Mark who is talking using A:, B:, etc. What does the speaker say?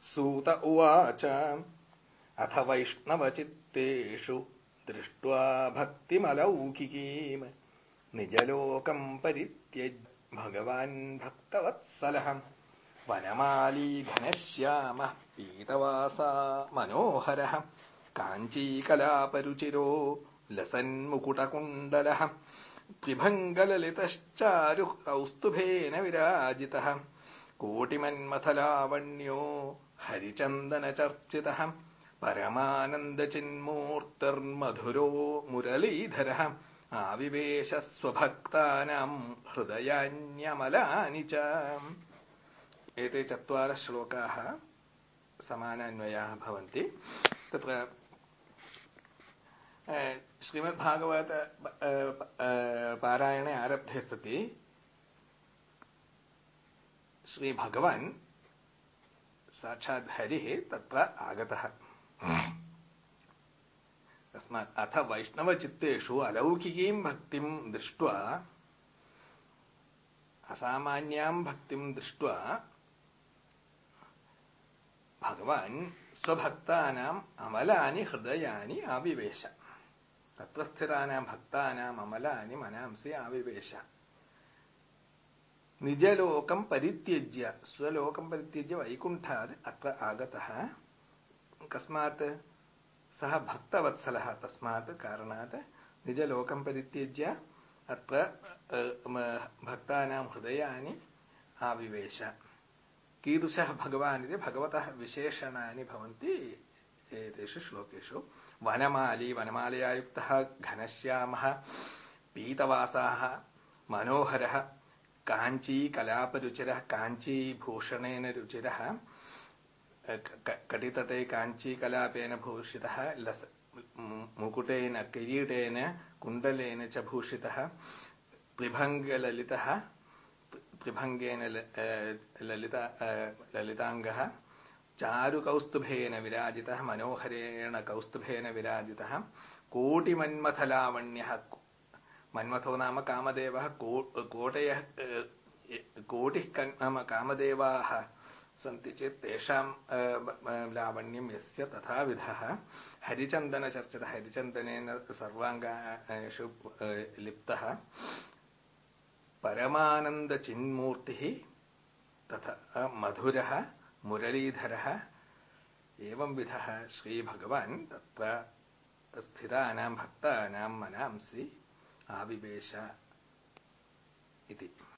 A: सूत उवाच। अथ वैष्णवचित्तेषु दृष्ट्वा भक्तिमलौकिकीम् निजलोकम् परित्यज्य भगवान् भक्तवत्सलः वनमाली घनश्यामः पीतवासा मनोहरः। काञ्चीकलापरुचिरो लसन्मुकुटकुण्डलः। त्रिभङ्गललितश्चारुः कौस्तुभेन विराजितः कोटिमन्मथलावण्यो हरिचन्दनचर्चितः परमानन्दचिन्मूर्तिर्मधुरो मुरलीधरः आविवेश स्वभक्तानाम् हृदयान्यमलानि च। एते चत्वारः श्लोकाः समानान्वयाः भवन्ति। तत्र श्रीमद्भागवत पारायणे आरब्धे सति श्रीभगवान् साक्षात् हरिः तत्र आगतः तस्मात् अथ वैष्णवचित्तेषु अलौकिकीम् भक्तिम् दृष्ट्वा असामान्याम् भक्तिम् दृष्ट्वा भगवान् स्वभक्तानाम् अमलानि हृदयानि आविवेश तत्वस्थितानां भक्तानाम् अमलानि मनांसि आविवेश නිජලෝකම් පරිත්‍යජ්‍ය ස්වලෝකම් පරිත්‍යජ්‍ය වෛකුණ්ඨාද අත්‍ර ආගතහ කස්මාත් සහ භක්තවත්සලහ තස්මාත් කාරණාත නිජලෝකම් පරිත්‍යජ්‍ය අත්‍ර භක්තානම් හෘදයානි ආවිවේශ කීදෘශः භගවානිද භගවතः විශේෂණානි භවन्ति ඒතේෂු ශ්ලෝකේෂු වනමාලී වනමාලයා යුක්තः ඝනශ්‍යාමः පීතවාසාහ මනෝහරහ काञ्ची कलापरुचिरः काञ्चीभूषणेन रुचिरः कटितटे काञ्चीकलापेन भूषितः, लस मुकुटेन, किरीटेन, कुण्डलेन च भूषितः त्रिभङ्गललितः त्रिभङ्गेन ललित ललिताङ्गः, चारुकौस्तुभेन विराजितः, मनोहरेण कौस्तुभेन विराजितः, कोटिमन्मथलावण्यः मन्मथो नाम कामदेवः कोटयः कोटिः नाम कामदेवाः सन्ति चेत् तेषां लावण्यं यस्य तथाविधः हरिचन्दनचर्चितः हरिचन्दनेन सर्वाङ्गेषु लिप्तः परमानन्दचिन्मूर्तिः तथा मधुरः मुरलीधरः एवं विधः श्रीभगवान् तत्र स्थितानां भक्तानां मनांसि आविवेश इति